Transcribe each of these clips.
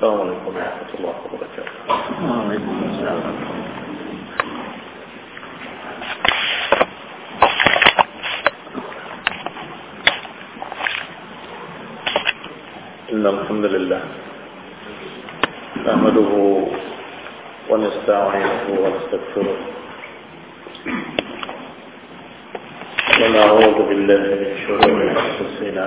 السلام عليكم ورحمة الله وبركاته. وعليكم السلام إن الحمد لله نحمده ونستعينه ونستغفره ونعوذ بالله من شرور أنفسنا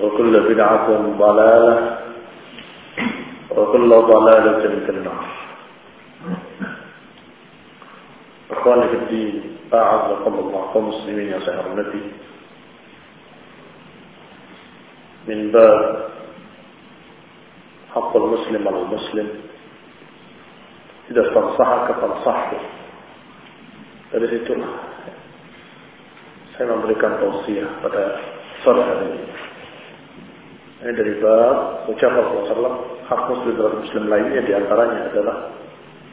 وكل بدعة ضلالة وكل ضلالة في النار. أخواني في الدين أعزكم الله كمسلمين يا سهر النبي. من باب حق المسلم على المسلم. إذا تنصحك فانصحه dari situlah saya memberikan tausiah pada sore ini. Ini dari bab ucapan Rasulullah hak muslim terhadap muslim lainnya di antaranya adalah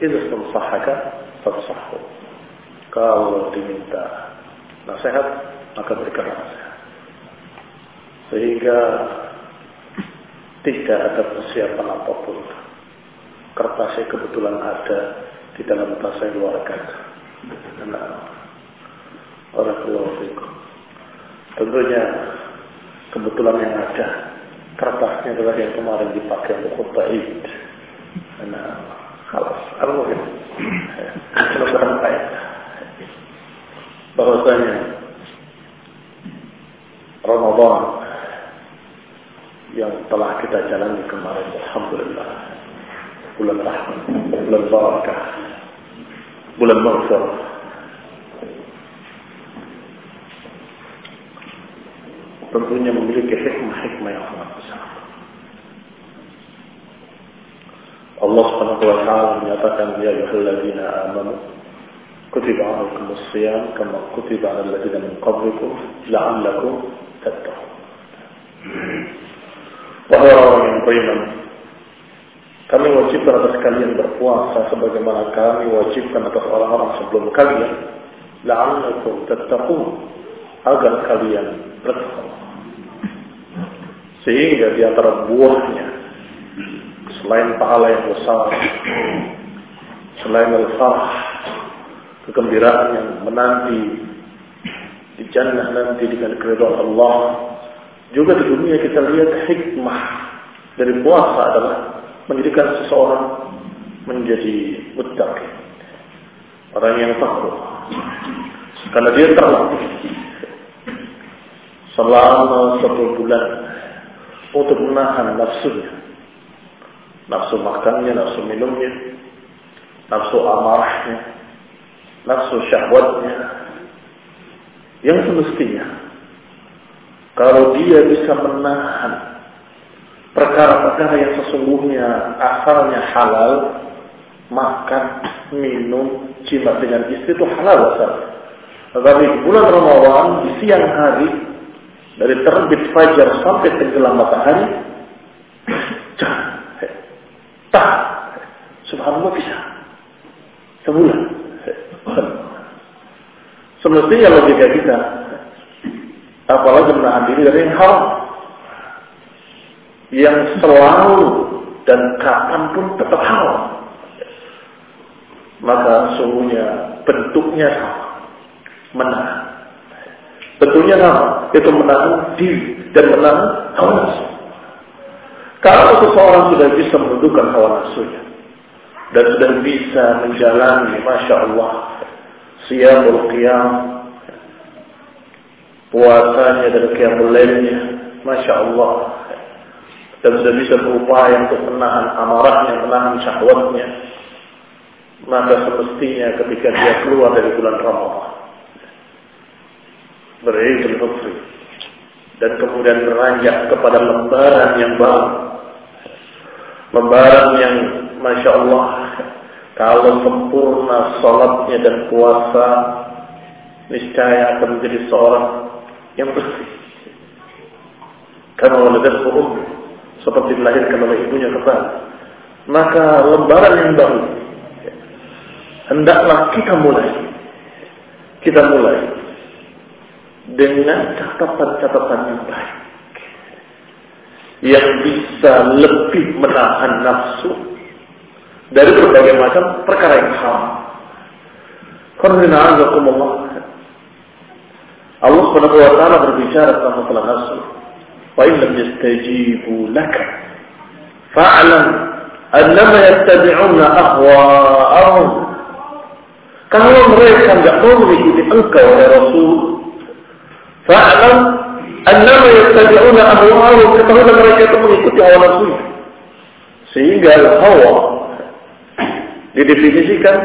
itu sahaka fasahu. Kalau diminta nasihat maka berikan nasihat. Sehingga tidak ada persiapan apa pun. Kertasnya kebetulan ada di dalam tas saya luar kata. Nah, Barakallahu fikum. Tentunya kebetulan yang ada kertasnya adalah yang kemarin dipakai untuk khutbah Id. Nah, kalau aku mungkin belum sampai bahwasanya Ramadan yang telah kita jalani kemarin, Alhamdulillah, bulan rahmat, bulan barakah, bulan maghfirah. Tentunya memiliki hikmah-hikmah yang sangat besar. Allah Subhanahu wa taala menyatakan ya ayyuhalladzina amanu kutiba 'alaikumus shiyam kama kutiba 'alal ladzina min qablikum la'allakum tattaqun. Wahai orang yang beriman, kami wajibkan atas kalian berpuasa sebagaimana kami wajibkan atas orang-orang sebelum kalian. La'allakum tattaqun agar kalian bertakwa. Sehingga di antara buahnya selain pahala yang besar, selain al-farah, kegembiraan yang menanti di jannah nanti dengan keridhaan Allah, juga di dunia kita lihat hikmah dari puasa adalah menjadikan seseorang menjadi muttaqi. Orang yang takwa. Karena dia terlatih selama satu bulan untuk menahan nafsunya nafsu makannya, nafsu minumnya, nafsu amarahnya, nafsu syahwatnya, yang semestinya kalau dia bisa menahan perkara-perkara yang sesungguhnya asalnya halal, makan, minum, jimat dengan istri itu halal asalnya. Tetapi bulan Ramadan di siang hari dari terbit fajar sampai tenggelam matahari, tak, subhanallah bisa sebulan. Semestinya logika kita, apalagi menahan diri dari haram, yang selalu dan kapan pun tetap haram. Maka sungguhnya bentuknya sama menahan. Tentunya sama, itu menahan diri dan menahan hawa nafsu. Kalau seseorang sudah bisa menundukkan hawa nafsunya dan sudah bisa menjalani, masya Allah, siamul qiyam, puasanya dan qiyamul masya Allah, dan sudah bisa berupaya untuk menahan amarahnya, menahan syahwatnya, maka semestinya ketika dia keluar dari bulan Ramadhan beridul fitri dan kemudian beranjak kepada lembaran yang baru. Lembaran yang Masya Allah kalau sempurna sholatnya dan puasa niscaya akan menjadi seorang yang bersih. Karena waladat umum seperti dilahirkan oleh ibunya kembali. Maka lembaran yang baru hendaklah kita mulai. Kita mulai dengan catatan-catatan yang baik yang bisa lebih menahan nafsu dari berbagai macam perkara yang haram. Karena Allah Subhanahu wa taala berbicara tentang masalah nafsu. Wa in lam yastajibu laka fa'lam annama yattabi'una ahwa'ahum. Kalau mereka enggak mau mengikuti engkau ya Rasul, Fa'lam annama yattabi'una ahwa'ahum ketahuilah mereka itu mengikuti hawa nafsu. Sehingga hawa didefinisikan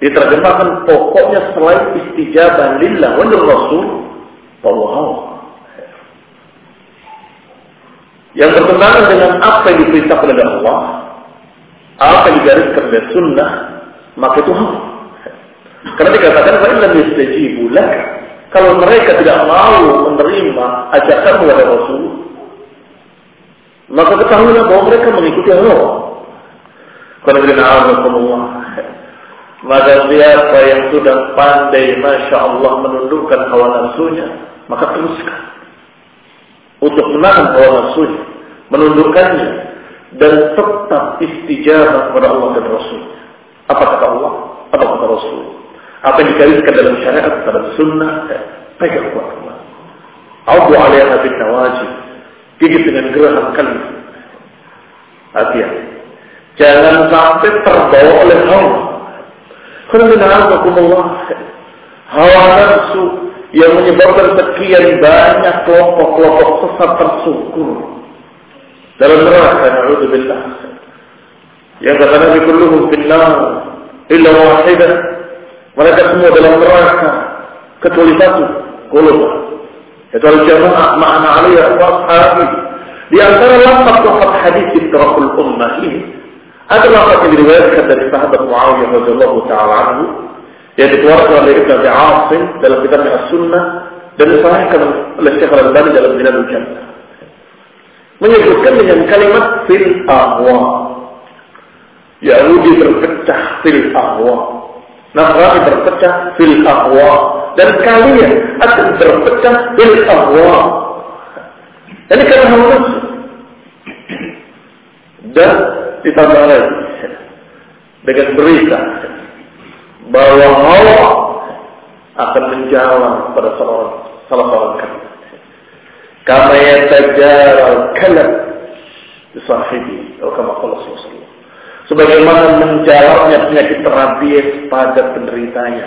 diterjemahkan pokoknya selain istijabah lillah wa rasul bahwa hawa yang bertentangan dengan apa yang diperintahkan oleh Allah, apa yang digariskan oleh sunnah, maka itu hawa. Karena dikatakan, "Fa'illam yastajibu laka kalau mereka tidak mau menerima ajakan kepada Rasul, maka ketahuilah bahwa mereka mengikuti hawa. Maka siapa yang sudah pandai, masya Allah menundukkan hawa nafsunya, maka teruskan untuk menahan hawa nafsunya, menundukkannya dan tetap istijabah kepada Allah dan Rasul. Apa kata Allah? Apa kata Rasul? Apa yang digariskan dalam syariat dalam sunnah pegang kuat kuat Abu alaiha bin nawajib gigit dengan geraham kalbi hati-hati jangan sampai terbawa oleh hawa. Alhamdulillah hawa. Nafsu yang menyebabkan sekian banyak kelompok-kelompok sesat tersukur. Dalam neraka na'udzubillah. Yang kata Nabi kulluhum finnar illa wahidah mereka semua dalam neraka kecuali satu, golongan. Itu al-jamaah ma'ana alaiya washabi. Di antara lafaz-lafaz hadis Iqra'ul Ummah ini ada lafaz yang diriwayatkan dari sahabat Muawiyah radhiyallahu taala anhu yang dikeluarkan oleh Ibnu Abi Asim dalam kitabnya As-Sunnah dan disahihkan oleh Syekh Al-Albani dalam Minanul Jannah. Menyebutkan dengan kalimat fil ahwa. Yahudi berpecah fil ahwa. Nasrani berpecah fil ahwa dan kalian akan berpecah fil ahwa. Ini karena nafsu. Dan ditambah lagi dengan berita bahwa hawa akan menjalan pada seorang salah seorang kami. Kama yatajaral kalam sahibi atau qala sallallahu sebagaimana menjalarnya penyakit rabies pada penderitanya.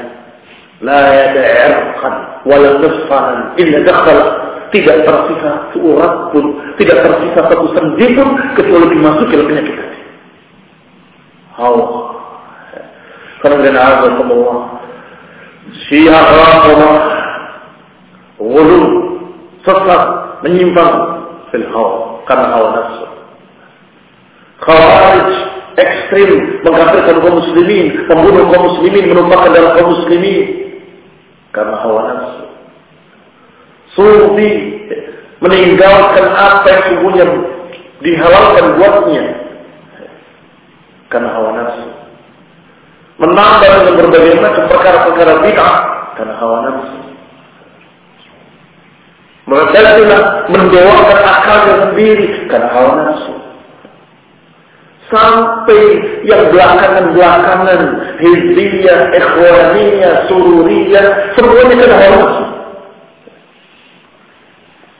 La yada'irqan wala nusfanan illa dakhala tidak tersisa seurat pun, tidak tersisa satu sendi pun kecuali dimasuki oleh penyakit tadi. hawa. Karena dengan Allah Syiah Rafidhah Wulu Sesat Menyimpang Fil hawa. Karena hawa nafsu. Khawarij Ekstrim Mengkafirkan kaum muslimin Membunuh kaum muslimin Menumpahkan dalam kaum muslimin. Karena hawa nafsu. Sufi Meninggalkan apa yang sungguhnya Dihalalkan buatnya. Karena hawa nafsu. Menambah dengan berbagai macam perkara-perkara bid'ah. Karena hawa nafsu. Mereka mendewakan akalnya sendiri. Karena hawa nafsu. Sampai yang belakangan-belakangan Hizbiyah, Ikhwaniyah, Sururiyah Semuanya hawa nafsu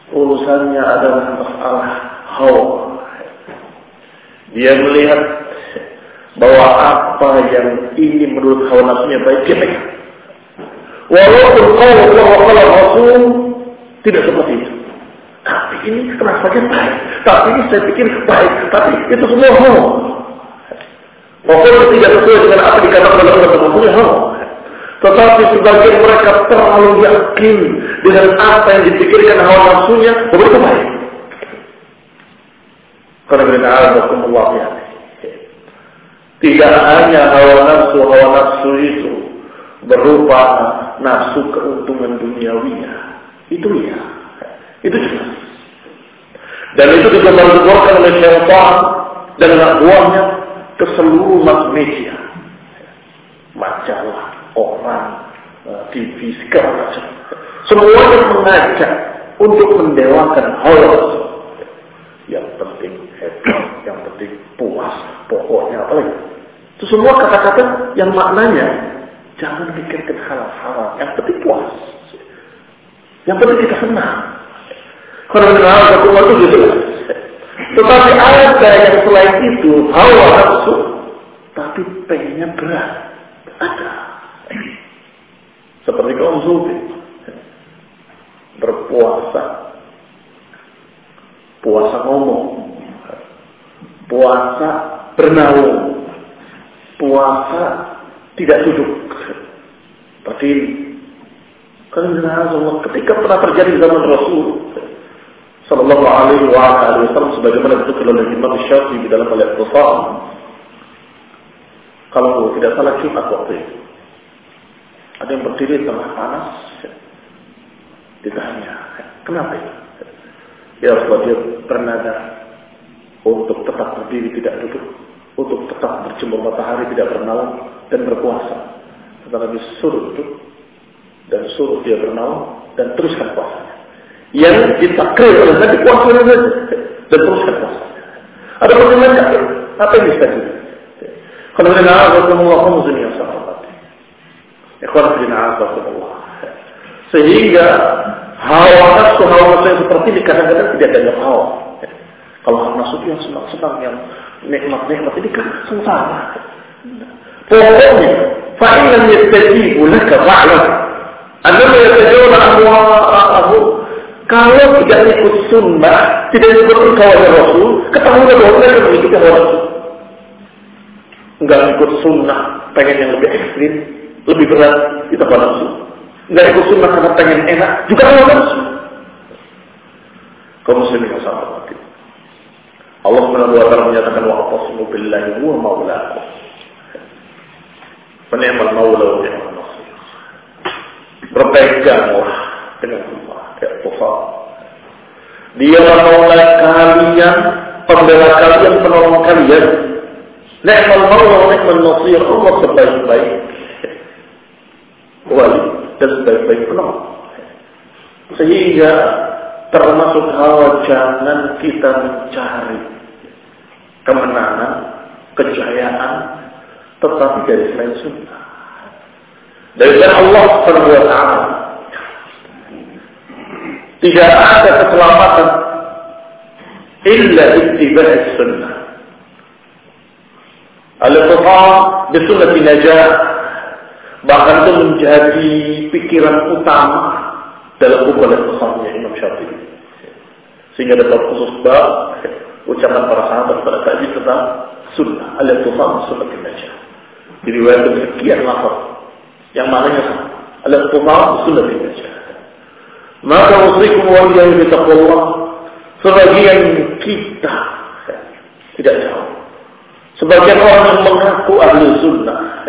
Urusannya adalah masalah hawa Dia melihat bahwa apa yang ini menurut hawa nafsunya baik dia pegang. Walaupun Allah Rasul tidak seperti itu. Ini rasanya baik. Tapi ini saya pikir baik. Tapi itu semua hawa. Pokoknya tidak sesuai dengan apa dikatakan oleh Allah Taala hawa. Tetapi sebagian mereka terlalu yakin dengan apa yang dipikirkan hawa nafsunya, bahwa itu baik. Karena kita Allah ya. Tidak hanya hawa nafsu, hawa nafsu itu berupa nafsu keuntungan duniawinya. Itu ya. Itu jelas. Dan itu menunjukkan oleh syaitan dan anak buahnya ke seluruh mass media. Majalah, orang, eh, TV, segala macam. Semuanya mengajak untuk mendewakan nafsu. Yang penting happy, yang penting puas, pokoknya apa lagi? Itu semua kata-kata yang maknanya jangan pikirkan hal haram. Yang penting puas. Yang penting kita senang. Karena dengan satu itu gitu. Tetapi ada yang selain itu hawa nafsu, tapi pengennya berat. Ada. Seperti kaum sufi berpuasa, puasa ngomong, puasa bernaung, puasa tidak duduk. Ini. Karena ketika pernah terjadi di zaman Rasul Sallallahu Alaihi Wasallam sebagaimana disebut oleh Imam Syafi'i di dalam Qasam. Kalau tidak salah Jumat waktu itu. Ada yang berdiri di tengah panas. Ditanya, kenapa itu? Ya Rasulullah dia bernada untuk tetap berdiri tidak duduk untuk tetap berjemur matahari tidak bernaung dan berpuasa. Nabi suruh itu dan suruh dia bernaung dan teruskan puasanya. Yang ditakrir oleh Nabi puasa dan teruskan puasanya. Ada pertanyaan kafir, apa yang bisa jadi? Kalau kita Rasulullah muslim yang sahabat. Ikhwan bin Rasulullah. Sehingga hawa nafsu hawa nafsu yang seperti ini kadang-kadang tidak ada hawa. Kalau hawa nafsu yang senang-senang yang nikmat-nikmat ini kan sengsara. Pokoknya, fa'in lam yastajibu laka fa'lam. Annama yatajawna amwa'ahu. Kalau tidak ikut sunnah, tidak ikut kawan Rasul, ketahuilah bahwa mereka mengikuti nafsu. Enggak ikut sunnah, pengen yang lebih ekstrim, lebih berat, itu hawa nafsu. Enggak ikut sunnah karena pengen enak, juga hawa nafsu. Kaum muslimin yang sama Allah Subhanahu wa taala menyatakan wa aqsimu billahi huwa maulakum. Fa ni'mal maula wa ni'mal nasir. Berpeganglah dengan Allah, Tuhan. Dia maula kalian, pembela kalian, penolong kalian. Ni'mal maula ni'mal nasir. Allah sebaik-baik wali dan sebaik-baik penolong. Sehingga termasuk hawa jangan kita mencari kemenangan, kejayaan, tetapi dari selain sunnah. Dari Allah Subhanahu. Tidak ada keselamatan illa ittiba' sunnah. Al-Qur'an di sunnah najah bahkan itu menjadi pikiran utama dalam buku al Imam Syafi'i. Sehingga ada khusus bab ucapan para sahabat pada saat tentang sunnah. Al-Tufam sunnah najah. Diriwayatkan sekian lafaz yang maknanya sama. Al-Tufam sunnah najah. Maka usikum wa iyyahi bitaqwallah. Sebagian kita tidak tahu. Sebagian orang yang mengaku ahli sunnah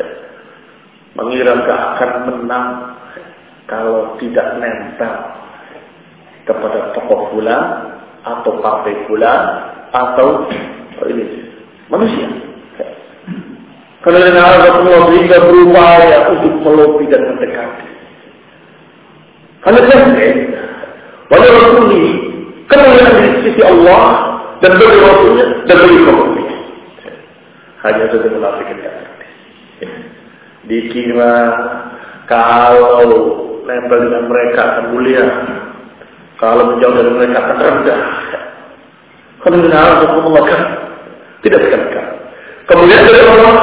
mengira akan menang kalau tidak nempel kepada tokoh bulan atau partai bulan atau ini manusia. Karena dengan Allah berupaya untuk melobi dan mendekati. Karena dia pada Rasul ini kemuliaan di sisi Allah dan bagi Rasulnya dan bagi kaum Hanya saja munafik yang Dikira kalau nempel dengan mereka akan mulia, kalau menjauh dari mereka akan rendah. Karena Allah tidak sekali Kemudian dari Allah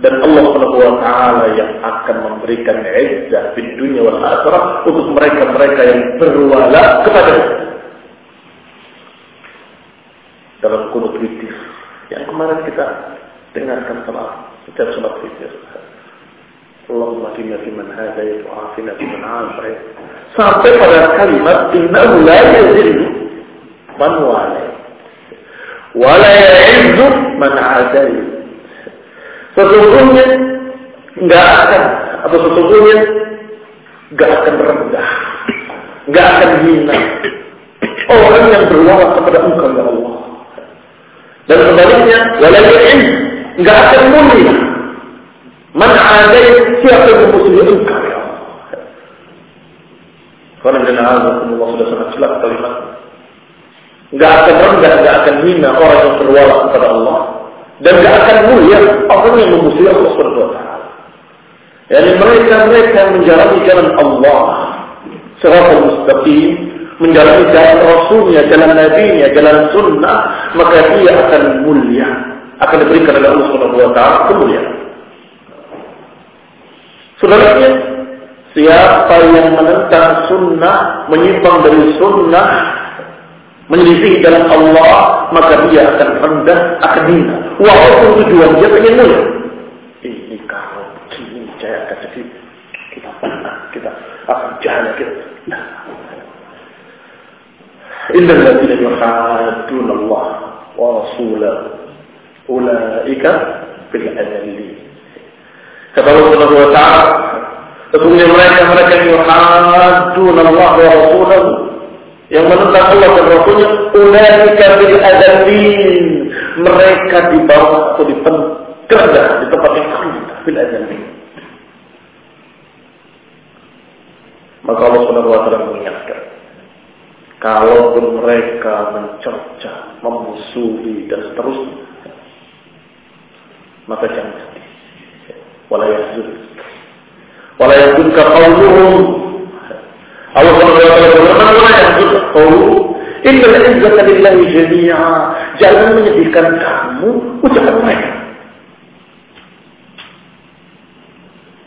dan Allah Subhanahu wa taala yang akan memberikan izzah di dunia wal akhirah untuk mereka-mereka yang berwala kepada dalam kunut witir yang kemarin kita dengarkan salat setiap salat witir Allahumma kina fi man hadait afina fi man sampai pada kalimat innahu la yazillu man walai wa la man sesungguhnya enggak akan atau sesungguhnya enggak akan rendah enggak akan hina orang yang berwala kepada engkau ya Allah dan sebaliknya wala ya'izzu enggak akan mulia Man adai siapa yang memusuhi engkau ya Allah. Karena dengan Allah sudah sangat jelas kalimat. Enggak akan rendah, enggak akan hina orang yang berwala kepada Allah. Dan enggak akan mulia orang yang memusuhi Allah Subhanahu wa mereka-mereka menjalani jalan Allah secara mustaqim, menjalani jalan Rasulnya, jalan Nabi-Nya, jalan Sunnah, maka dia akan mulia, akan diberikan oleh Allah Subhanahu wa taala kemuliaan. Sebaliknya, siapa yang menentang sunnah, menyimpang dari sunnah, menyelisih dalam Allah, maka dia akan rendah, akan hina. Walaupun tujuan dia ingin mulia. Ini kalau begini saya akan jadi kita pernah, kita akan jalan kita. Nah. Inna alladziina yuhadduna Allah wa rasulahu ulaika fil adallin. Kata Allah Subhanahu wa taala, sesungguhnya mereka mereka yang yuhaddun Allah wa rasulahu yang menentang Allah dan Rasulnya ulaika bil adallin mereka di bawah atau kerja di tempat yang rendah bil adallin maka Allah Subhanahu wa taala mengingatkan kalaupun mereka mencerca memusuhi dan seterusnya maka jangan sedih. Wala yahzun. Wala yahzunka qawluhum. Allah Subhanahu wa taala berfirman wala yahzunka qawluhum. Innal izzata lillahi jami'a jangan menyedihkan kamu ucapan mereka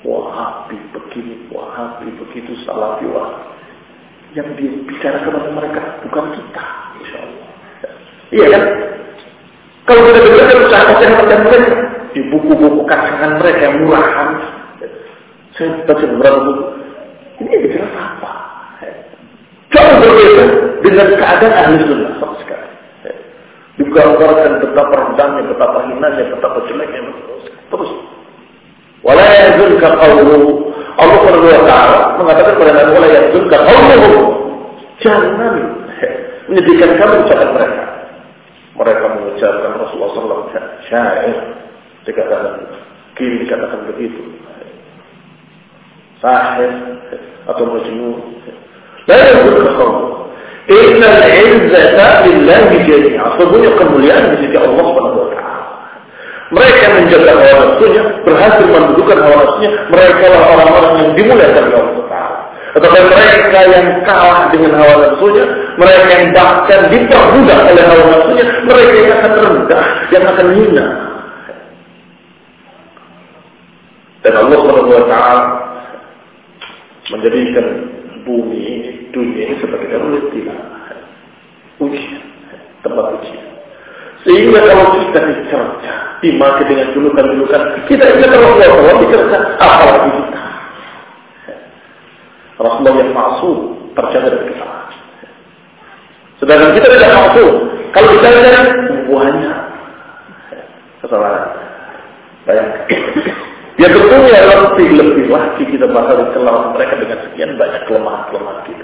Wahabi begini, Wahabi begitu, Salafi wah. Yang bicara kepada mereka bukan kita, insya Allah. Iya kan? Kalau kita dengar ucapan-ucapan mereka, di buku-buku karangan mereka yang murahan. Saya baca beberapa buku. Ini bicara apa? Jauh berbeda dengan keadaan ahli sunnah. Digambarkan betapa rendahnya, betapa hinanya, betapa jeleknya. Terus. Wala yazulka qawluhu. Allah Subhanahu wa taala mengatakan kepada Nabi wala yazulka qawluhu. Jangan menyedihkan kamu ucapan mereka. Mereka mengucapkan Rasulullah SAW syair dikatakan kiri dikatakan begitu sahih atau majnun la yakun kaum inna al-izzata lillahi jami'a. Sesungguhnya kemuliaan di sisi Allah Subhanahu wa mereka menjaga hawa nafsunya berhasil mendudukan hawa nafsunya mereka lah orang-orang yang dimuliakan oleh Allah Taala. Tetapi mereka yang kalah dengan hawa nafsunya mereka yang bahkan diperbudak oleh hawa nafsunya mereka yang akan rendah yang akan hina. Dan Allah taala menjadikan bumi dunia ini sebagai darul ujian, tempat ujian. Sehingga kalau kita dicerca, dimaki dengan julukan-julukan, kita ingat Rasulullah kalau dicerca, apalagi kita. Rasulullah yang masuk terjaga dari kesalahan. Sedangkan kita tidak masuk. Kalau kita lihat banyak kesalahan. Bayangkan. Ya tentunya lebih lebih lagi kita bakal kesalahan mereka dengan sekian banyak kelemahan-kelemahan kita.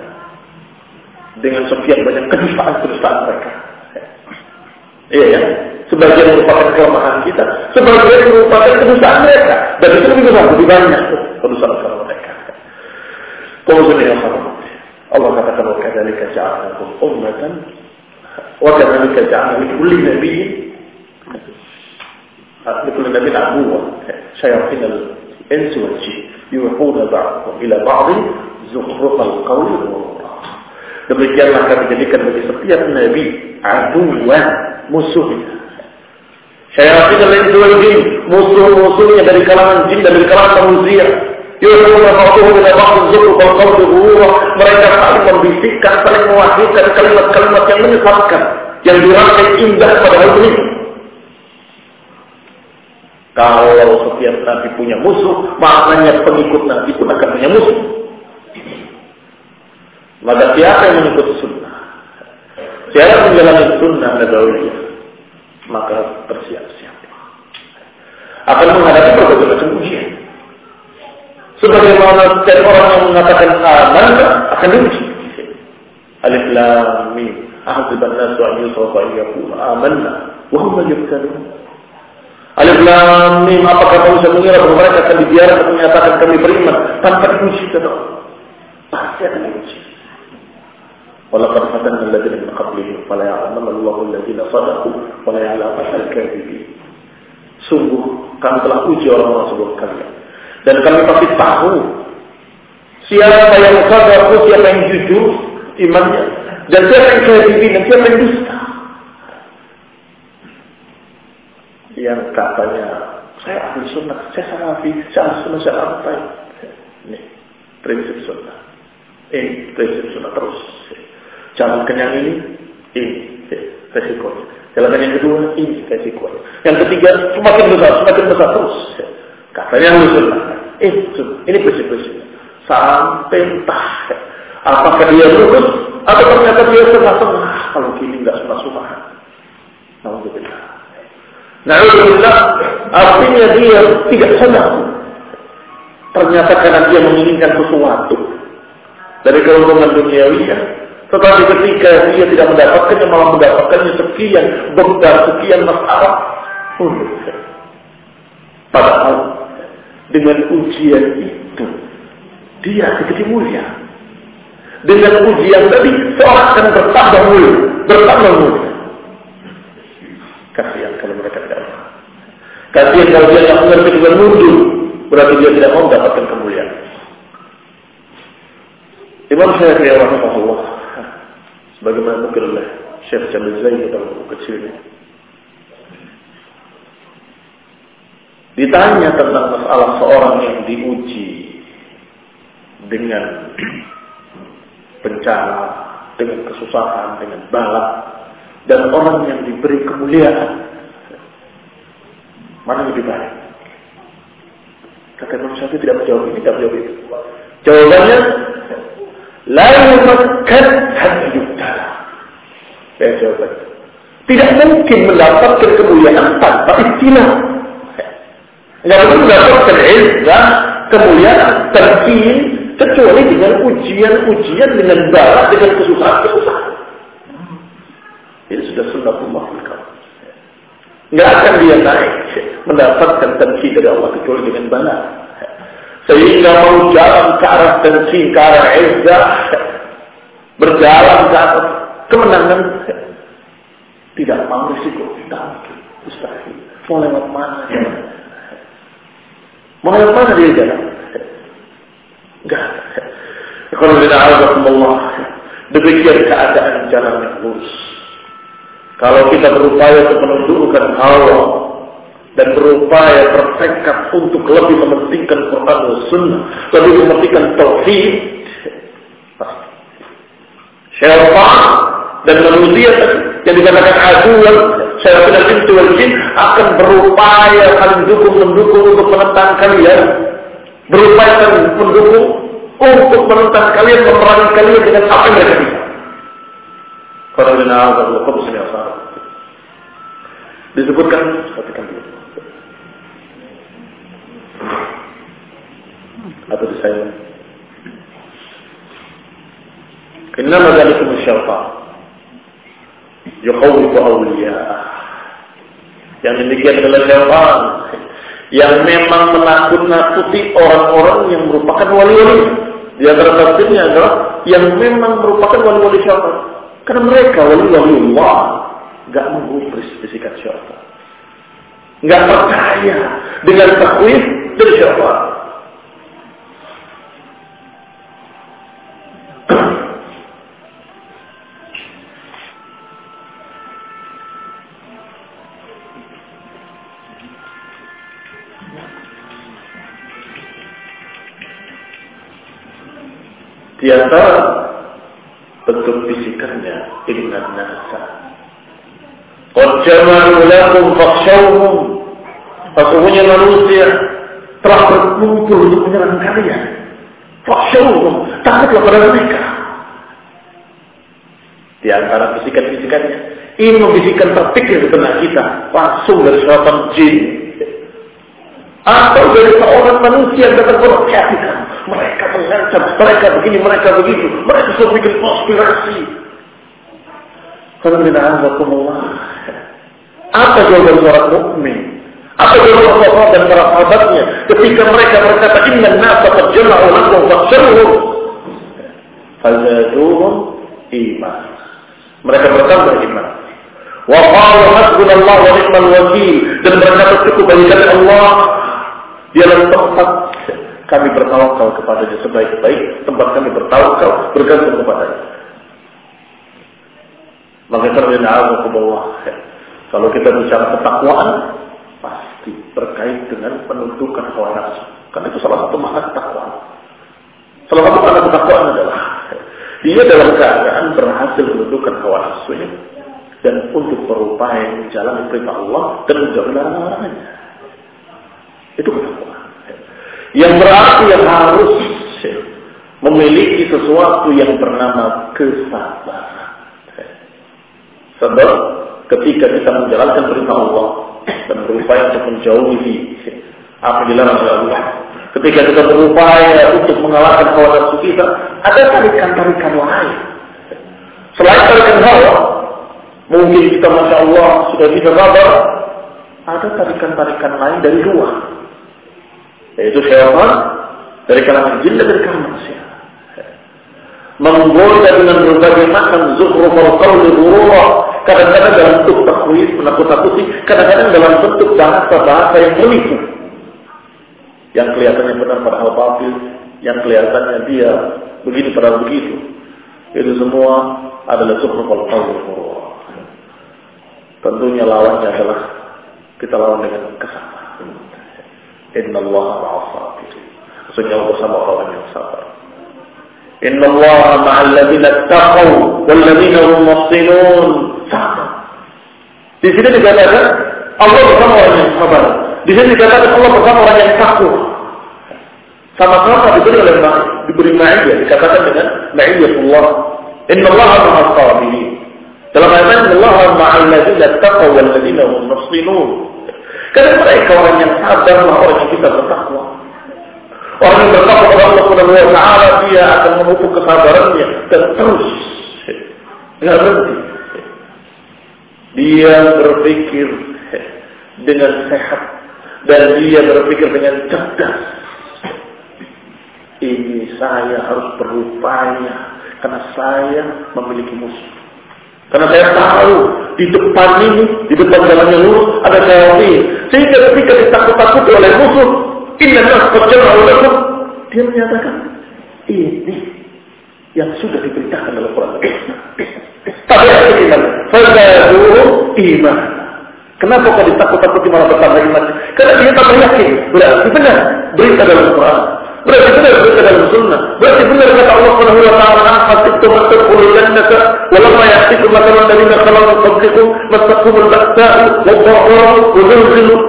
Dengan sekian banyak kedustaan-kedustaan mereka. Iya ya. Sebagian merupakan kelemahan kita, sebagian merupakan kedustaan mereka. Dan itu lebih besar, lebih banyak kedustaan mereka. Kemudian yang Allah katakan wa kadzalika ja'alnakum ummatan wa kadzalika ja'alna li kulli nabiyyin aduwwa shayatin al-insi wal jin yuhuna ba'dhum ila ba'd zukhrufal qawli wa Demikianlah kami jadikan bagi setiap nabi aduwan musuhnya. Syayatin al-insi wal jin musuh-musuhnya dari kalangan jin dan dari kalangan manusia. Mereka saling membisikkan, saling mewakilkan kalimat-kalimat yang menyesatkan, yang dirangkai indah pada hal ini. Kalau setiap nabi punya musuh, maknanya pengikut nabi pun akan punya musuh. Maka siapa yang mengikut sunnah? Siapa yang menjalani sunnah nabawiyah? Maka bersiap-siap. Akan menghadapi berbagai macam ujian. Sebagaimana setiap orang yang mengatakan aman akan diuji. Alif lam mim. Ahziban nasu an yusrafu an yaqulu amanna wa hum la yuftanun. Alif lam mim apakah kamu bisa mengira bahwa mereka akan dibiarkan menyatakan kami beriman tanpa diuji kata Pasti akan diuji. ولقد فتنا الذين من قبلهم فلا يعلمن الله الذين صدقوا ولا يعلم الكاذبين. Sungguh kami telah uji orang-orang sebelum kalian dan kami pasti tahu siapa yang sadaku, siapa yang jujur imannya. Dan siapa yang kaya dan siapa yang dusta. Yang katanya, saya ahli sunnah, saya salafi, saya ahli sunnah, saya apa Ini prinsip sunnah. Ini prinsip sunnah terus. Jangan kenyang ini, ini resikonya. Jalan yang kedua, ini resikonya. Yang ketiga, semakin besar, semakin besar terus. Katanya ahli sunnah. Itu, ini prinsip-prinsip. Sampai entah apakah dia lurus atau ternyata dia setengah-setengah. Kalau gini nggak suka-suka. Alhamdulillah. Alhamdulillah, artinya dia tidak sadar. Ternyata karena dia menginginkan sesuatu dari keuntungan duniawi tetapi ketika dia tidak mendapatkannya malah mendapatkannya sekian beban, sekian masalah. Padahal dengan ujian itu dia sedikit mulia. Dengan ujian tadi seorang akan bertambah mulia, bertambah mulia. Kasihan kalau mereka tidak mau. Kasihan kalau dia tidak mengerti dengan mundur, berarti dia tidak mau mendapatkan kemuliaan. Imam Syafi'i rahimahullah sebagaimana mungkin oleh Syekh Jamil Zain dalam ini Ditanya tentang masalah seorang yang diuji dengan bencana, dengan kesusahan, dengan balak, dan orang yang diberi kemuliaan. Mana lebih baik? Kata Imam Syafi'i tidak menjawab ini, tidak menjawab itu. Jawabannya, la. Saya jawab Tidak mungkin mendapatkan kemuliaan tanpa istilah. Tidak perlu mendapatkan izzah, kemuliaan, terkin, kecuali dengan ujian-ujian, dengan barat, dengan kesusahan-kesusahan. Ini sudah sunnatullah kaum. Nggak akan dia naik mendapatkan tensi dari Allah kecuali dengan bala. Sehingga mau jalan ke arah tensi, ke arah izzah, berjalan ke arah kemenangan, tidak mau risiko. Tidak mustahil. Mau lewat mana? Mau yang mana dia jalan? Enggak. Kalau tidak Allah, demikian keadaan jalan yang lurus. Kalau kita berupaya untuk menundukkan hawa dan berupaya bertekad untuk lebih mementingkan Quran dan Sunnah, lebih mementingkan tauhid, syaitan dan manusia yang dikatakan aduan syaitan itu wal jin akan berupaya saling dukung mendukung untuk menentang kalian. Berupaya saling mendukung untuk menentang kalian, memerangi kalian dengan apa yang mereka bisa. Kalau disebutkan perhatikan dulu. Atau di saya. Innama dzalikum syaitan. Yukhawwifu awliya'ah. Yang demikian adalah syaitan yang memang menakut-nakuti orang-orang yang merupakan wali-wali. Di antara tafsirnya adalah yang memang merupakan wali-wali syaitan. Karena mereka wali-wali Allah nggak menggubris bisikan syaitan. Nggak percaya dengan takwif dari syaitan. Antara bentuk bisikannya ingat nasa. Qad jama'u lakum fakhshawhum. Sesungguhnya manusia telah berkumpul untuk menyerang kalian. Fakhshawhum. Takutlah pada mereka. Di antara bisikan-bisikannya. Ini membisikkan terpikir di benak kita. Langsung dari syaitan jin. Atau dari seorang manusia yang datang berhati mereka mengancam, mereka begini, mereka begitu. Mereka sudah bikin konspirasi. Apa jawaban seorang mukmin? Apa jawaban Rasulullah dan para sahabatnya ketika mereka berkata Inna nasa qad jama'u lakum fakhsharuhum fazaduhum iman. Mereka bertambah iman. Wa qalu hasbunallah wa ni'mal wakil dan berkata cukup Allah di dalam tempat kami bertawakal kepadanya sebaik-baik, tempat kami bertawakal bergantung kepadanya. Maka terjadi ke bawah. Kalau kita bicara ketakwaan, pasti terkait dengan penuntukan hawa nafsu. Karena itu salah satu makna ketakwaan. Salah satu makna ketakwaan adalah dia dalam keadaan berhasil menundukkan hawa nafsunya dan untuk berupaya menjalani perintah Allah dan menjauhi larangan-larangannya. Itu ketakwaan. Yang berarti yang harus memiliki sesuatu yang bernama kesabaran. Sebab ketika kita menjalankan perintah Allah dan berupaya untuk menjauhi apa dilarang oleh Allah, ketika kita berupaya untuk mengalahkan hawa nafsu kita, ada tarikan-tarikan lain. Selain tarikan hawa, mungkin kita masya Allah sudah bisa sabar, ada tarikan-tarikan lain dari luar yaitu syaitan dari kalangan jin dan dari kalangan manusia. Menggoda dengan berbagai macam zuhrufal qawli ghurura kadang-kadang dalam bentuk takwis menakut-nakuti. Kadang-kadang dalam bentuk bahasa-bahasa yang menipu. Yang kelihatannya benar pada hal batil yang kelihatannya dia begini pada begitu. Itu semua adalah zuhrufal qawli ghurura tentunya lawannya adalah kita lawan dengan kesabaran Inna Allah ma'asabirin. Maksudnya Allah bersama orang yang sabar. Inna Allah ma'alladzina taqaw walladzina hum muhsinun. Di sini dikatakan Allah bersama orang yang sabar. Di sini dikatakan Allah bersama orang yang takwa. Sama-sama diberi oleh diberi ma'iyah. Dikatakan dengan ma'iyatullah. Inna Allah ma'asabirin. Dalam ayat Allah ma'alladzina taqaw walladzina hum muhsinun. Karena mereka orang yang sadar orang yang kita bertakwa. Orang yang bertakwa kepada Allah Subhanahu wa taala dia akan memupuk kesabarannya dan terus nggak berhenti. Dia berpikir dengan sehat dan dia berpikir dengan cerdas. Ini saya harus berupaya karena saya memiliki musuh. Karena saya tahu di depan ini, di depan jalannya lurus ada syaitan. Sehingga ketika ditakut-takuti oleh musuh, inna nas dia menyatakan ini yang sudah diberitakan dalam Quran. Tapi ada iman. Fazadu iman. Kenapa kau ditakut-takuti malah bertambah iman? Karena dia tak yakin. Berarti benar berita dalam Quran. Berarti benar berita dalam sunnah. Berarti benar kata Allah Subhanahu wa taala, "Fasibtu matakulu jannata wa lamma ya'tikum matalan الذين خلقوا قبلكم مسكهم البأساء والضراء وزلزلوا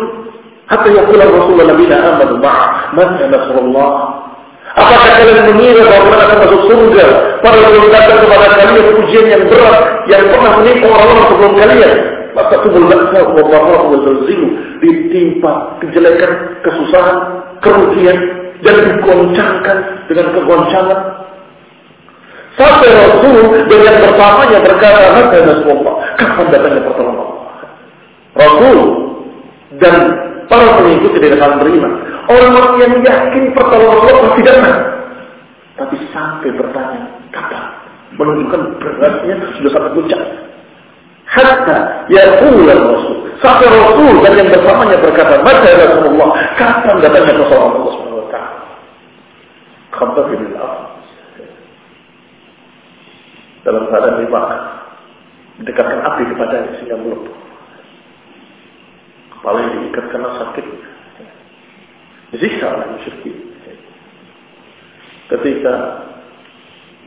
حتى يقول الرسول الذين آمنوا معه متى نصر الله Apakah kalian mengira bahwa kalian akan masuk surga pada belum datang kepada kalian ujian yang berat yang pernah menimpa orang-orang sebelum kalian? Maka tubul baksa wa wa zalzilu ditimpa kejelekan, kesusahan, kerugian dan digoncangkan dengan kegoncangan. Sampai Rasul dengan bersamanya berkata, Maka Rasulullah, kapan datangnya pertolongan Allah? Rasul dan para pengikut tidak akan beriman. Orang yang yakin pertolongan Allah pasti datang. Tapi sampai bertanya, kapan? Menunjukkan beratnya sudah sangat puncak. Hatta yaqul Rasul. Sampai Rasul dan yang bersamanya berkata, Mata Rasulullah, kapan datangnya pertolongan Allah Taala? Khabarillah. Dalam keadaan lima mendekatkan api kepada sehingga melepuh. Kepala yang diikat karena sakit. Disiksa oleh musyrikin. Ketika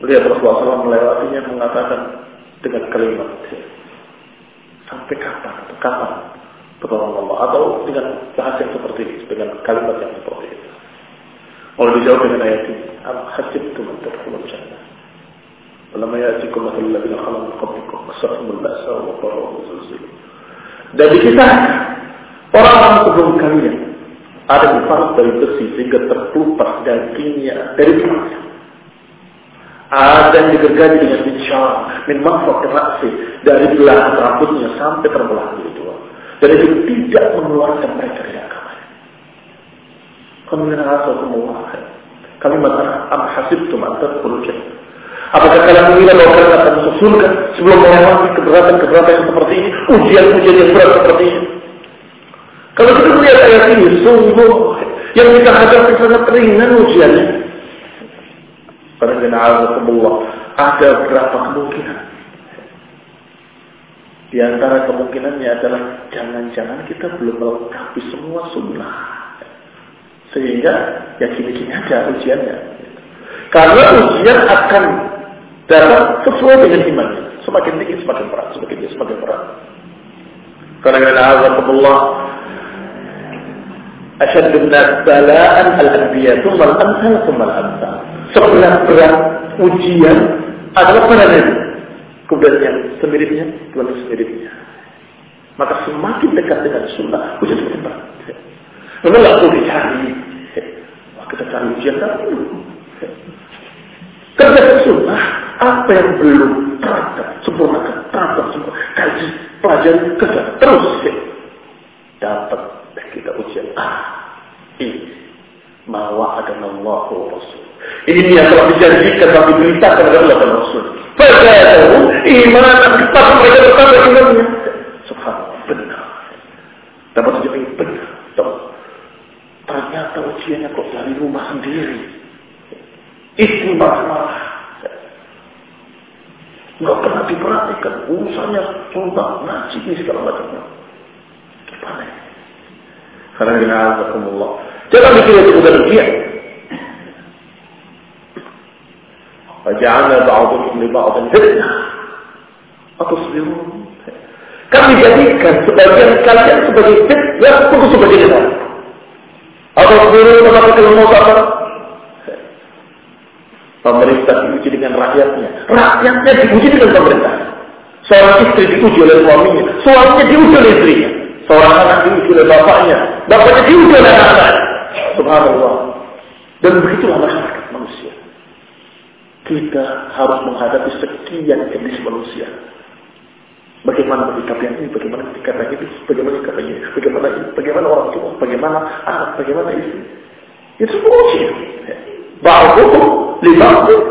melihat Rasulullah SAW melewatinya mengatakan dengan kalimat sampai kapan kapan pertolongan Allah atau dengan bahasa yang seperti ini dengan kalimat yang seperti itu. Kalau dijawab dengan ayat ini, am hasibtum an tadkhulul jannah. Walamma ya'tikum mathalul ladzina khalu min qablikum massahumul ba'sa wa dharra wa zulzilu. Dan dikisahkan orang-orang sebelum kalian ada diparas dari besi sehingga terkelupas dagingnya dari tulang. Ada yang digergaji dengan bicara, min mafak rasi dari belahan rambutnya sampai terbelah dua. Dan itu tidak mengeluarkan mereka dari kalimat am hasibtum an tadkhulul jannah. Apakah kalian mengira bahwa kalian akan masuk surga sebelum melewati keberatan-keberatan yang seperti ini, ujian-ujian yang berat seperti ini? Kalau kita melihat ayat ini, sungguh yang kita hadapi sangat ringan ujiannya. Karena Allah ada berapa kemungkinan? Di antara kemungkinannya adalah jangan-jangan kita belum melengkapi semua sunnah. Sehingga ya gini-gini aja ujiannya. Karena ujian akan datang sesuai dengan iman Semakin tinggi semakin berat, semakin tinggi semakin berat. Karena dengan Allah asyadun bin bala'an al-anbiya thumma al-amsal thumma al-amsal. Sebelah berat ujian adalah para nabi. Kemudian yang semiripnya, kemudian semiripnya. Maka semakin dekat dengan sunnah, ujian semakin berat. Memang nggak dicari kita cari ujian kan kerja sunnah apa yang belum terangkat sempurnakan terangkat sempurna kaji pelajari kerja terus dapat kita ujian. Ah, ini bahwa ada Allah Rasul. Ini yang telah dijanjikan dan diberitakan oleh Allah dan Rasul. Fadadahu iman kepada mereka bertambah imannya. Subhanallah, benar. Dapat ini benar. Ternyata ujiannya kok dari rumah sendiri. Istimewa. Nggak pernah diperhatikan urusannya sunnah, ngaji, segala macamnya. Ya? Karena Allah. Jangan mikir itu bukan ujian. Ba'dukum li ba'din fitnah. Atusbirun. Kami jadikan sebagian kalian sebagai fitnah untuk sebagai kita. Atau maka kalian mau sabar. Pemerintah diuji dengan rakyatnya. Rakyatnya diuji dengan pemerintah. Seorang istri diuji oleh suaminya. Suaminya diuji oleh istrinya. Seorang anak diuji oleh bapaknya. Bapaknya diuji oleh anak Subhanallah. Dan begitulah masyarakat manusia. Kita harus menghadapi sekian jenis manusia. Bagaimana bersikap yang ini, bagaimana bersikap yang itu, bagaimana bersikap yang ini, bagaimana ini, bagaimana orang tua, bagaimana anak, bagaimana istri. Itu semua ujian. Ba'adukum lima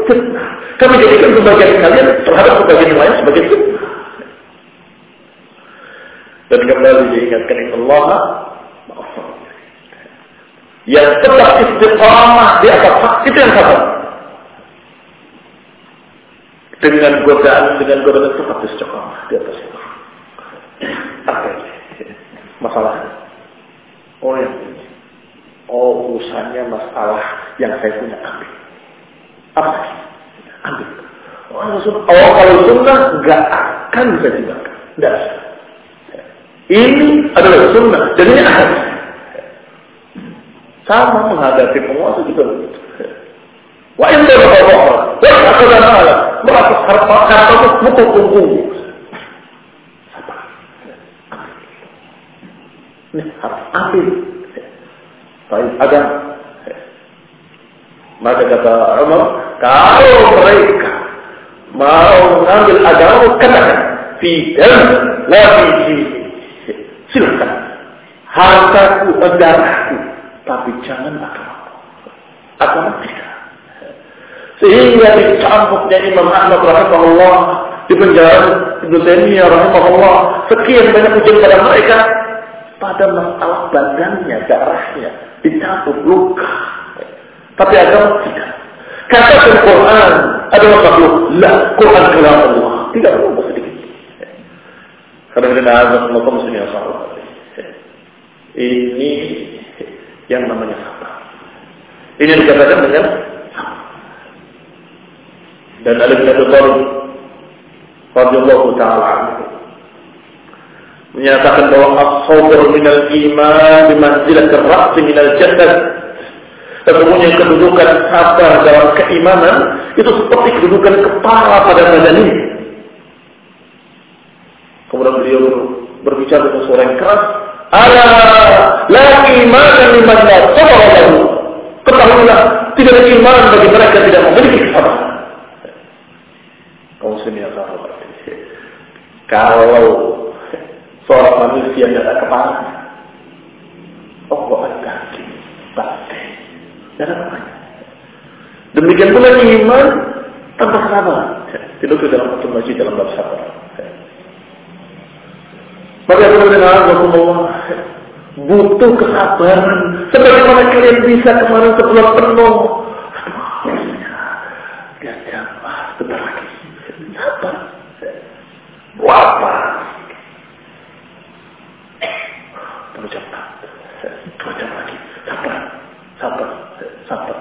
fitnah. Kami jadikan sebagian kalian terhadap sebagian lain sebagai fitnah. Dan kembali diingatkan Allah yang tetap istiqamah di atas hak itu yang sabar. Dengan godaan, dengan godaan tetap istiqamah di atas itu. Apa ini? Masalahnya. Oh yang ini. Oh urusannya masalah yang saya punya ambil. Apa? Ambil. Oh, oh kalau sunnah enggak akan saya tinggalkan. Tidak. Ini adalah sunnah dan ini ahad. Sama menghadapi penguasa juga begitu. Wa in dara Allah, wa akhadha mala, merasa harta harta itu punggung. Ini harus. Baik ada. Maka kata Umar, kalau mereka mau mengambil agama, katakan, tidak, la fi Silakan. Hartaku, darahku, tapi jangan agama. Agama tidak. Sehingga dicambuknya Imam Ahmad rahimahullah di penjara Ibnu Taimiyah rahimahullah sekian banyak ujian pada mereka pada masalah badannya, darahnya dicambuk luka. Tapi agama tidak. Kata Quran adalah makhluk. La Quran kalam Allah. Tidak perlu sedikit. Karena kita azab Allah muslim yang salah. Ini yang namanya sabar. Ini dikatakan dengan dan Ali bin Abi Thalib taala menyatakan bahwa as-sabr minal iman bimanzilat ar-ra's minal jasad Sesungguhnya kedudukan sabar dalam keimanan itu seperti kedudukan kepala pada badan ini. Kemudian beliau berbicara dengan suara yang keras, "Ala la iman liman la sabara lahu." Ketahuilah, tidak ada iman bagi mereka tidak memiliki kesabaran kaum muslimin yang sahabat. Kalau seorang manusia tidak ada kepala, oh ada kaki, batin, tidak ada Demikian pula iman tanpa kesabaran. Itu ke dalam satu masjid dalam bab sabar. Maka Allah butuh kesabaran. Sebagaimana kalian bisa kemarin sebulan penuh Berapa? Dua jam Dua jam lagi. Sabar. Sabar. Sabar.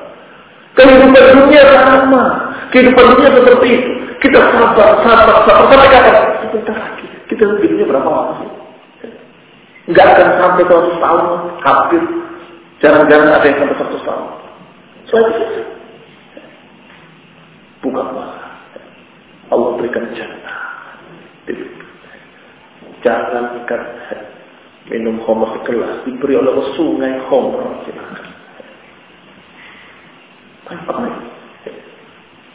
Kehidupan dunia sama. Kehidupan dunia seperti itu. Kita sabar, sabar, sabar. Sampai kapan? Sebentar lagi. Kita hidupnya berapa lama sih? Enggak akan sampai 100 tahun. Hampir. Jarang-jarang ada yang sampai 100 tahun. Soalnya selesai. Buka puasa. Allah berikan jannah. Jangankan minum homer segelas diberi oleh sungai homer silakan. Lagi?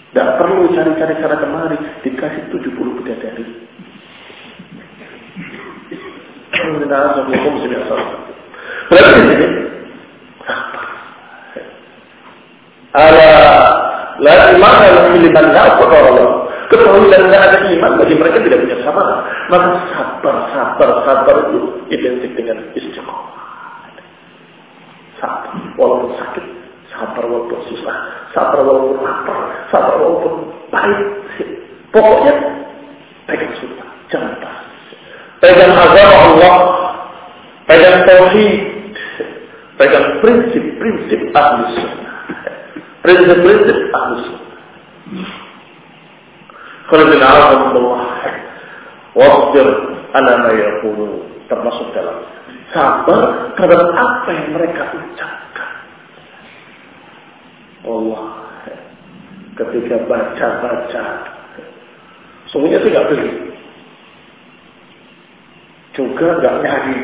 Tidak perlu cari-cari cara kemari dikasih 70 bidadari. Berarti ini Ala la imana liman la Ketahui dan tidak ada iman bagi mereka tidak punya sabar. Maka sabar, sabar, sabar itu identik dengan istiqomah. Sabar walaupun sakit, sabar walaupun susah, sabar walaupun lapar, sabar walaupun pahit. Pokoknya pegang sunnah, jangan pas. Pegang agama Allah, pegang tauhid, pegang prinsip-prinsip ahli sunnah. Prinsip-prinsip ahli sunnah. Qulil Allah wasbir ala ma yaqulu termasuk dalam. Sabar terhadap apa yang mereka ucapkan. Allah ketika baca-baca sih gak beli. Juga gak nyari.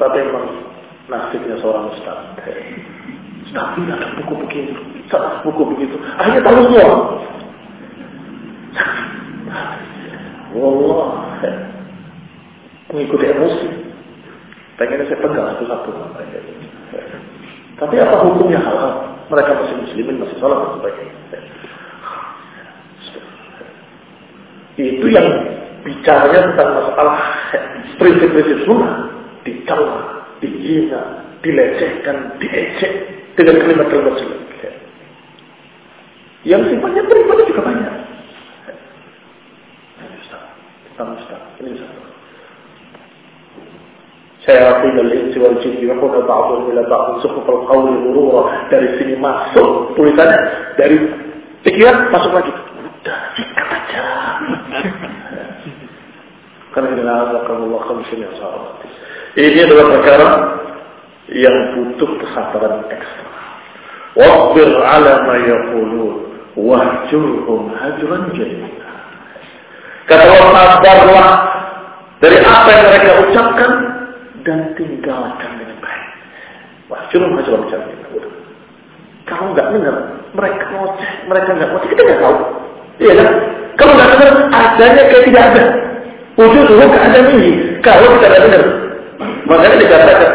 Tapi memang nasibnya seorang ustaz. Tapi ada buku begitu salah buku begitu. Akhirnya tahu semua Allah mengikuti emosi. Pengen saya pegang satu-satu. Tapi apa hukumnya halal? Mereka masih muslimin, masih sholat dan sebagainya. Itu yang bicaranya tentang masalah prinsip-prinsip sunnah dicela, dihina, dilecehkan, diejek dengan kalimat-kalimat. Yang sifatnya beribadah juga banyak. Sama Ustaz. Ini satu. Syayatin al-insi wal jin yuhuna ba'dhum ila ba'd suhufal qawli ghurura. Dari sini masuk tulisannya dari pikiran masuk lagi. Udah sikat aja. Karena ini Allah khamsin yang sahabat. Ini adalah perkara yang butuh kesabaran ekstra. Wasbir ala ma yaqulun wahjurhum hajran jamila. Kata Allah sabarlah dari apa yang mereka ucapkan dan tinggalkan dengan baik. Wahjurhum hajran jamila. Kalau nggak dengar, mereka ngoceh, mereka nggak ngoceh, kita nggak tahu. Iya kan? Kalau nggak dengar, adanya kayak tidak ada. Wujud dulu ada ini. Kalau kita nggak dengar, makanya dikatakan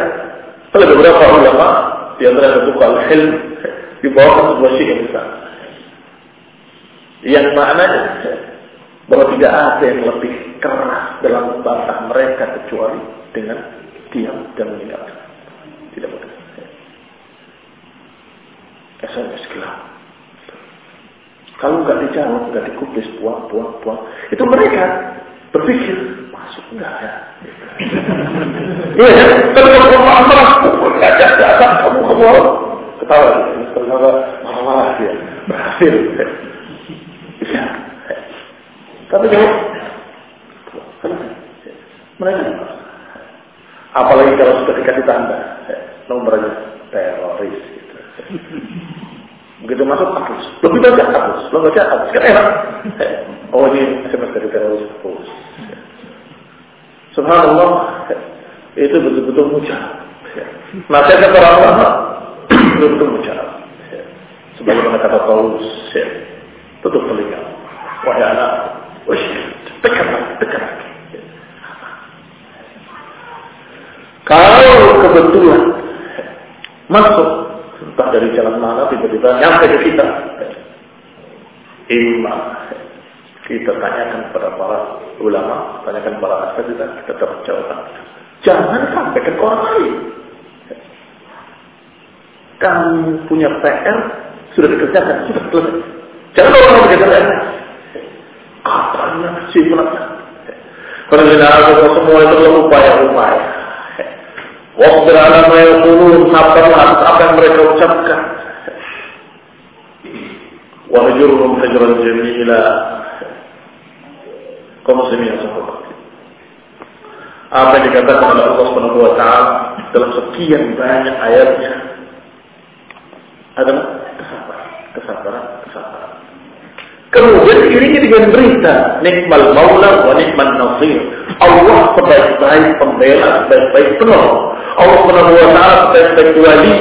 oleh beberapa ulama di antara buku al-hilm dibawakan sebuah syiir besar. Yang maknanya bahwa tidak ada yang lebih keras dalam membantah mereka kecuali dengan diam dan meninggalkan. Tidak boleh. SMS gelap. Kalau nggak dijawab, nggak dikubis, buang, buang, buang. Itu mereka berpikir masuk nggak ya? Iya, ya. tapi kalau kamu marah, nggak ada, kamu kamu ketawa, ternyata marah-marah dia berhasil. Iya. Tapi kalau mereka apalagi kalau sudah dikasih tanda nomornya teroris gitu. Begitu masuk hapus. Lebih banyak hapus. Lo baca hapus. Kan enak. Oh ini SMS dari teroris hapus. Subhanallah. Itu betul-betul mujarab. Nasihat para ulama betul-betul mujarab. Sebagaimana kata Paulus, tutup telinga. Wahai anak, tekan lagi, tekan lagi. Kalau kebetulan masuk entah dari jalan mana tiba-tiba nyampe ke kita. Imam kita tanyakan kepada para ulama, tanyakan para asal kita, kita dapat jawaban. Jangan sampaikan ke orang lain. Kamu punya PR, sudah dikerjakan, sudah selesai. Jangan orang lain Katanya pelaknya. Karena semua itu upaya-upaya. Ala ma yaqulun, sabarlah apa yang mereka ucapkan. Wa hajran jamila. Kaum muslimin saya Apa yang dikatakan oleh Allah Subhanahu wa taala dalam sekian banyak ayatnya adalah kesabaran, kesabaran. Kemudian iringi dengan berita nikmal maula wa nikmal nasir. Allah sebaik-baik pembela, sebaik-baik penolong. Allah Subhanahu wa taala sebaik-baik wali.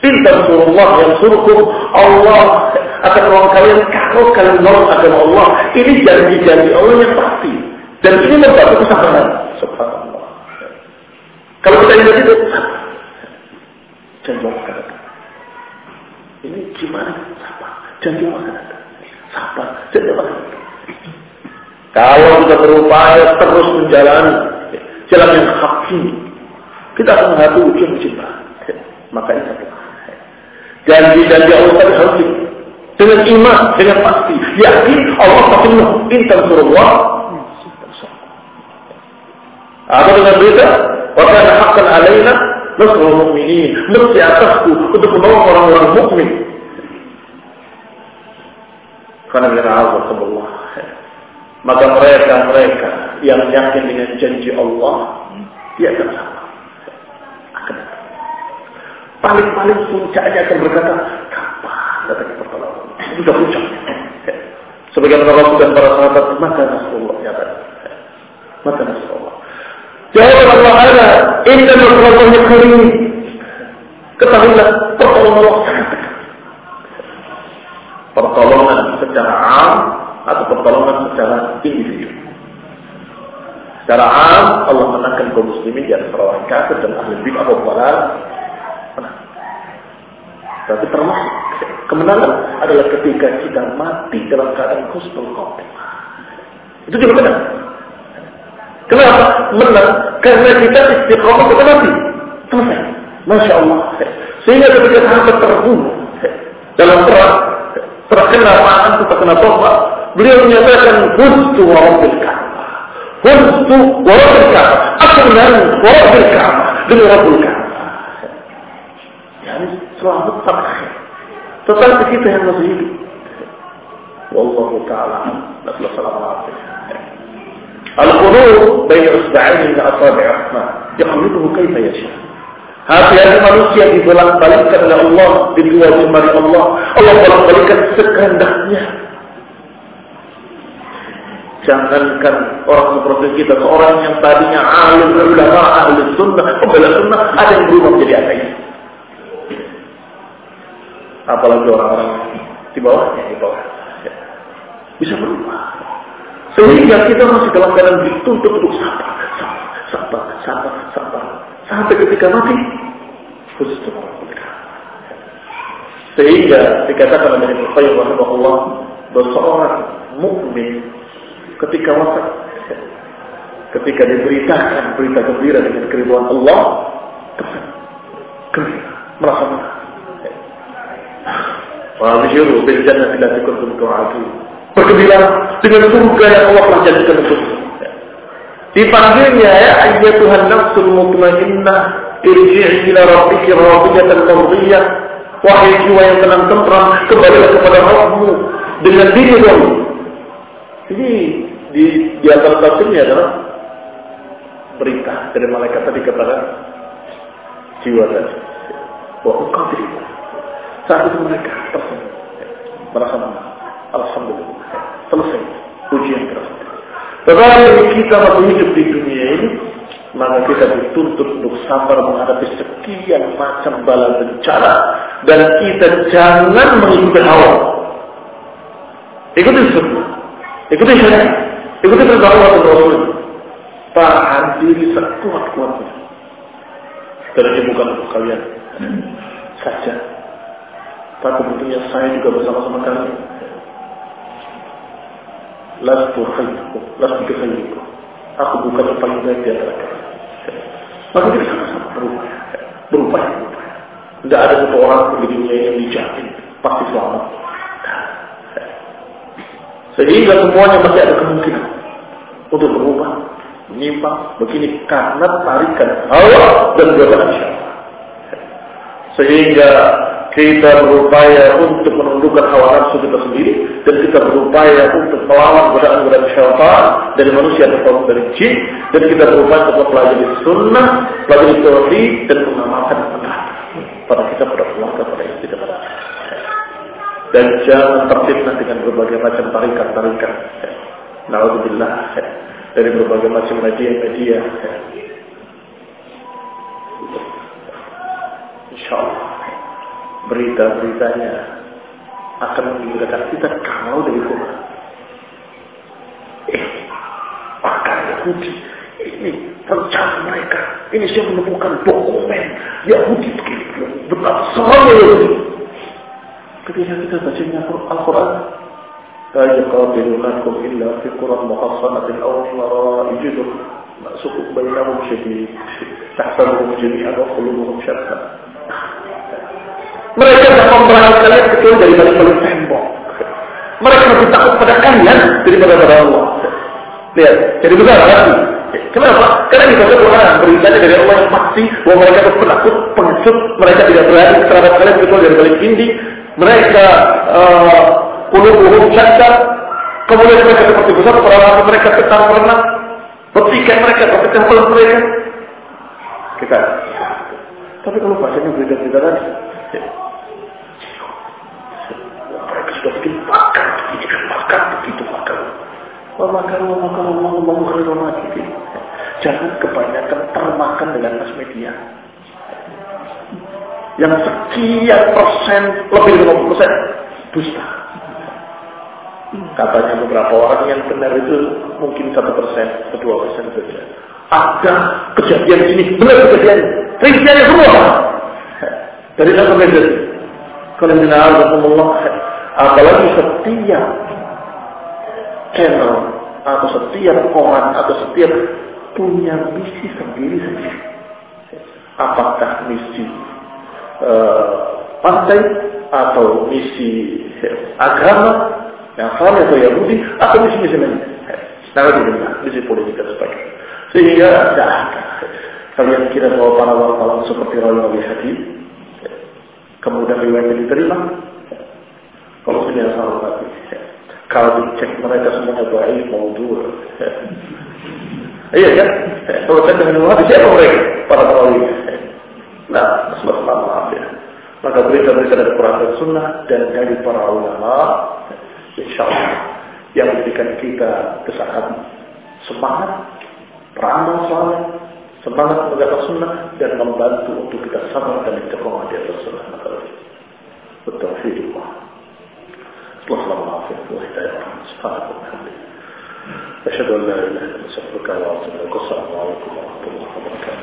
Intan surullah yang suruhkum Allah akan menolong kalian kalau kalian menolong agama Allah. Ini janji-janji Allah yang pasti. Dan ini membantu kesabaran. Subhanallah. Kalau kita ingat itu, janji Allah akan Ini gimana? Sabar. Janji Allah akan Sabar. Akan Kalau kita berupaya terus menjalani jalan yang hak ini, kita akan menghadapi ujian-ujian Maka itu janji-janji Allah tadi harus dengan iman, dengan pasti. Yakin Allah pasti menang. Intan surullah. Atau dengan berita, Wakil hakkan alaina nasrul mu'minin. Mesti atasku untuk menolong orang-orang mukmin. Maka mereka-mereka yang yakin dengan janji Allah, dia akan. Paling-paling puncaknya akan berkata, kapan datang pertolongan? Sudah puncak. Sebagaimana Rasul dan para sahabat, maka Rasulullah ya kan? Maka Rasulullah. Jawab Allah ada, inna Rasulullah karim. Ketahuilah, pertolongan Allah sangat dekat. Pertolongan secara am atau pertolongan secara individu. Secara am, Allah menangkan kaum muslimin di atas orang kafir dan ahli bid'ah atau tapi termasuk kemenangan adalah ketika kita mati dalam keadaan husnul khotimah. Itu juga benar. Kenapa? Menang karena kita istiqomah kita mati. Selesai. Masya Allah. Sehingga ketika sahabat terbunuh dalam perang, terkena itu terkena toba. Beliau menyatakan, hustu wa Rabbil Ka'bah. Hudtu wa Rabbil Ka'bah. Aku dan wa Rabbil Ka'bah. Demi Rabbil Ka'bah. Yani selamat terakhir. tetap di situ yang mazhibi. Wallahu ta'ala. Nabi sallallahu alaihi القلوب بين اصبعين من اصابع الرحمن يقلبه كيف يشاء Hati-hati manusia dibolak-balikkan oleh Allah di dua jemari Allah. Allah bolak-balikkan sekehendaknya. Jangankan orang seperti kita, seorang yang tadinya alim, ulama, ahli sunnah, pembela sunnah, ada yang berubah menjadi ateis. Apalagi orang-orang di bawahnya, di bawah. Bisa berubah. Sehingga kita masih dalam keadaan dituntut untuk sabar, sabar, sabar, sabar, sabar. Sampai ketika mati, khusus Sehingga dikatakan oleh Ibnu Qayyim rahimahullah bahwa seorang mukmin ketika wafat ketika diberitakan berita gembira dengan keriduan Allah gembira merasa menang. Wa abshiru bil jannati allati kuntum tu'adun. Bergembira dengan surga yang Allah telah jadikan untuk dipanggilnya ya ayyatuhan nafsul mutmainnah irji'i ila rabbiki radiyatan mardiyah. Wahai jiwa yang tenang tentram kembalilah kepada Rabbmu dengan diri dong. Ini di di antara tafsirnya adalah berita dari malaikat tadi kepada jiwa tadi. Bahwa engkau terima saat itu mereka tersenyum merasa menang. Alhamdulillah. Selesai ujian tersebut tetapi kita masih hidup di dunia ini maka kita dituntut untuk sabar menghadapi sekian macam bala bencana dan kita jangan mengikuti hawa ikuti sunnah ikuti syariat Ikuti perintah dan Rasul. Tahan diri sekuat-kuatnya. Dan ini bukan untuk kalian saja. Tapi tentunya saya juga bersama-sama kalian. Lastu khairukum, lastu khairukum. Aku bukan yang paling baik di. Maka kita sama-sama berupaya. Berupaya, berupaya. Tidak ada satu orang di dunia pasti selamat. Sehingga semuanya masih ada kemungkinan untuk berubah, menyimpang, begini karena tarikan hawa dan godaan syaitan. Sehingga kita berupaya untuk menundukkan hawa nafsu kita sendiri dan kita berupaya untuk melawan godaan-godaan syaitan dari manusia atau dari jin. Dan kita berupaya untuk mempelajari sunnah, pelajari teori dan mengamalkan benar pada kita pada keluarga pada istri dan pada dan jangan terfitnah dengan berbagai macam tarikan-tarikan. Naudzubillah. Dari berbagai macam media-media. Insya Allah. Berita-beritanya akan mengingatkan kita kalau dari Quran. Eh, pakar Yahudi ini rencana mereka. Ini saya menemukan dokumen Yahudi begini. Betapa soalnya Yahudi. Ketika kita bacanya Al-Quran, لا يقاتلونكم إلا في قرى محصنة أو من وراء جدر مأسوق بينهم شديد تحسبهم جميعا وقلوبهم شتى mereka tidak memerangi kalian kecuali dari balik-balik tembok. Mereka lebih takut pada kalian daripada pada Allah. Lihat, jadi besar hati. Kenapa? Karena di baca Quran beritanya dari Allah yang pasti bahwa mereka itu penakut, pengecut, mereka tidak berani terhadap kalian kecuali dari balik dinding. Mereka uh, Kulubuhum syakkar. Kemudian mereka seperti besar peralatan mereka ketar pernah. Petikan mereka, petikan pelan mereka. Kita. Tapi kalau bacanya berita-berita tadi. Mereka sudah bikin makan, ini kan makan, begitu makan. Wa makan, wa makan, wa makan, wa makan, wa makan. Jangan kebanyakan termakan dengan mass media. Yang sekian persen, lebih dari 50 persen, dusta. Katanya beberapa orang yang benar itu mungkin satu persen, atau dua persen saja. Ada kejadian ini, benar kejadian. Rinciannya semua. Dari apa beda? Kalau Allah, apalagi setiap channel atau setiap koran atau setiap punya misi sendiri sendiri. Apakah misi uh, pantai atau misi agama yang saleh atau Yahudi atau misi-misi lain. Nah, itu misi politik dan sebagainya. Sehingga tidak ada. Kalian kira bahwa para wartawan seperti Nabi Hadid, kemudian riwayat diterima, kalau sudah salah berarti. Kalau dicek mereka semuanya baik, mau dua. Iya kan? Kalau saya dengan Wahabi, siapa mereka? Para perawi. Nah, sebab ya. Maka berita-berita dari Quran dan Sunnah dan dari para ulama, insya Allah, yang memberikan kita kesahat semangat, beramal soleh, Semangat menegakkan sunnah dan membantu untuk kita sabar dan istiqamah di atas sunnah Nabi. والتوفيق الله اللهم العافية والهداية والرحمة سبحانك وبحمدك أشهد أن لا إله إلا أنت أستغفرك وأتوب إليك والسلام عليكم ورحمة الله وبركاته.